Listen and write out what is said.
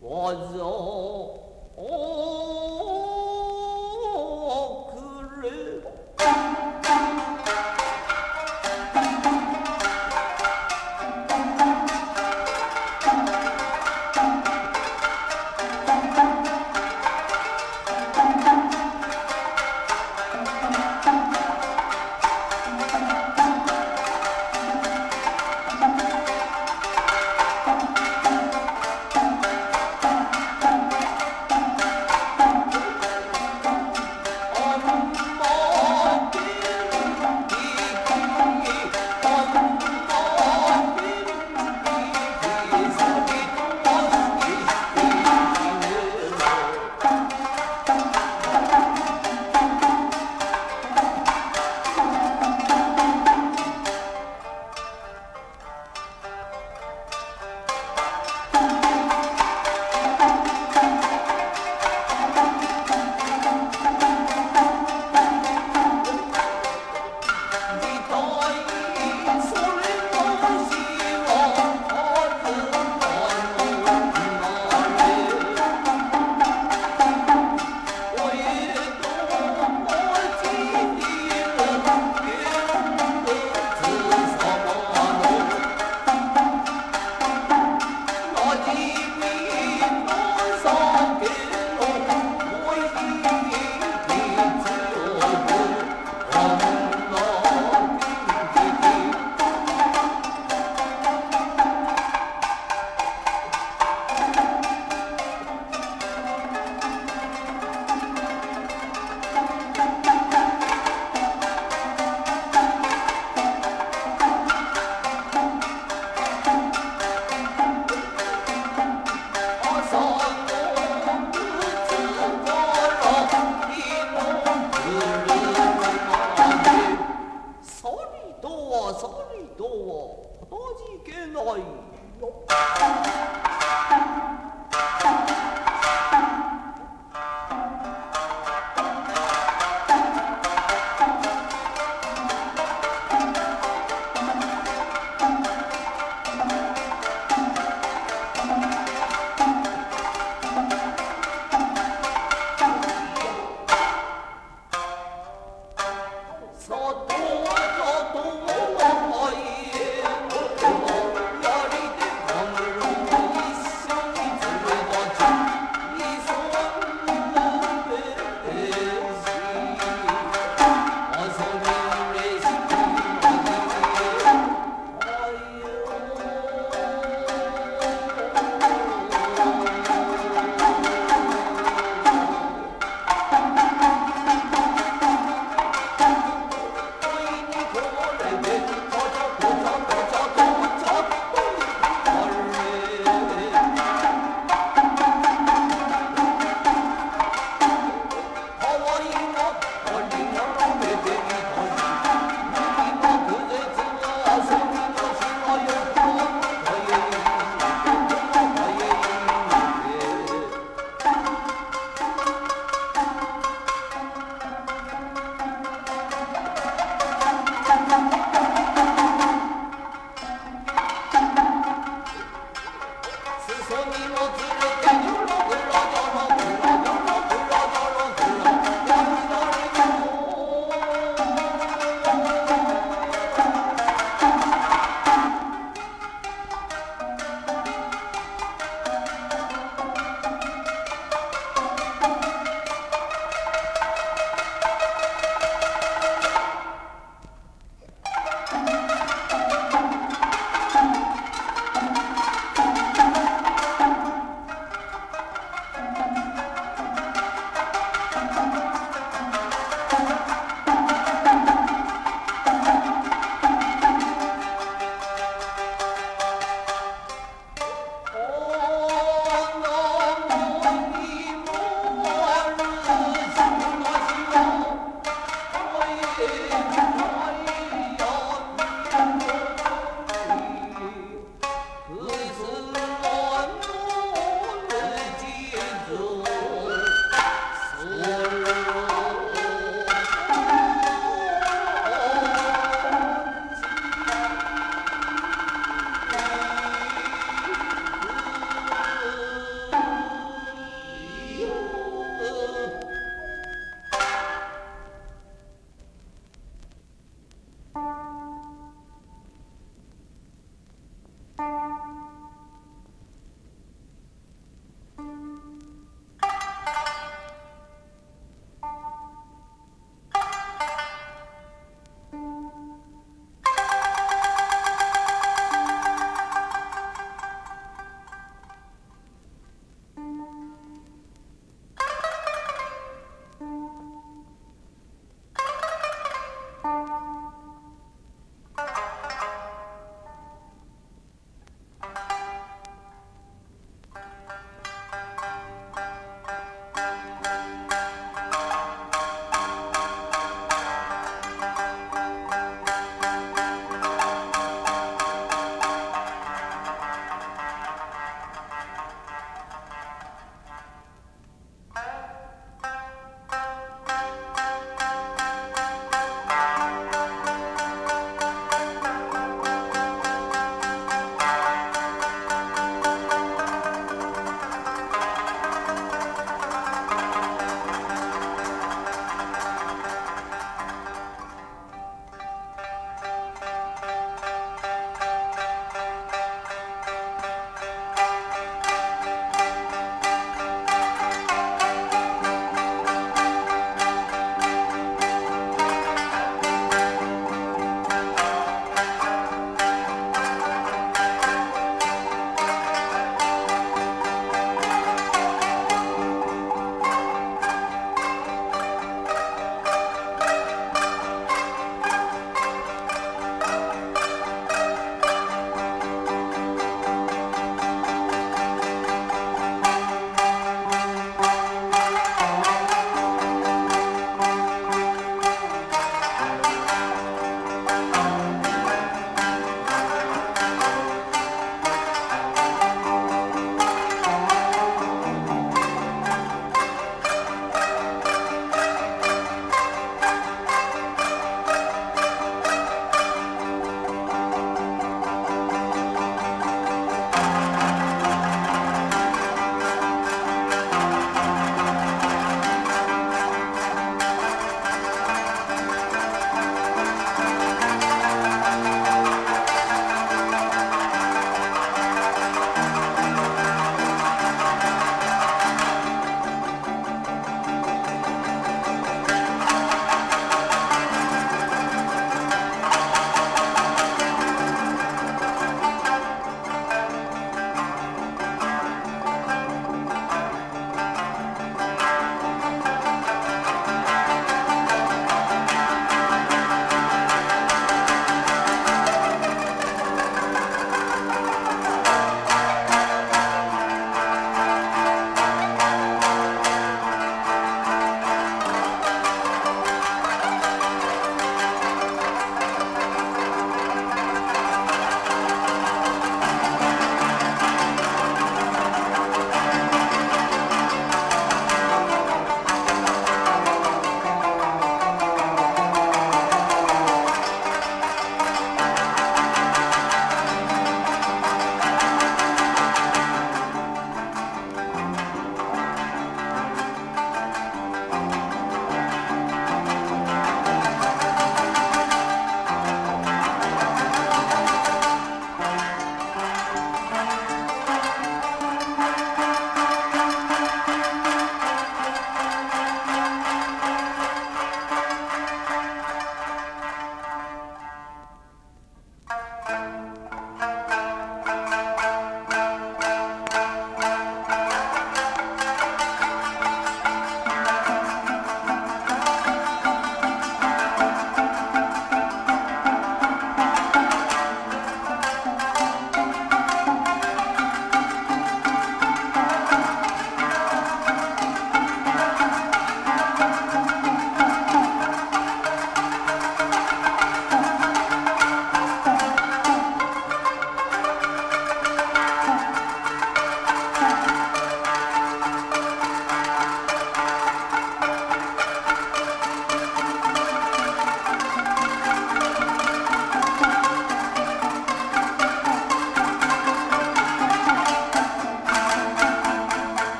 我若。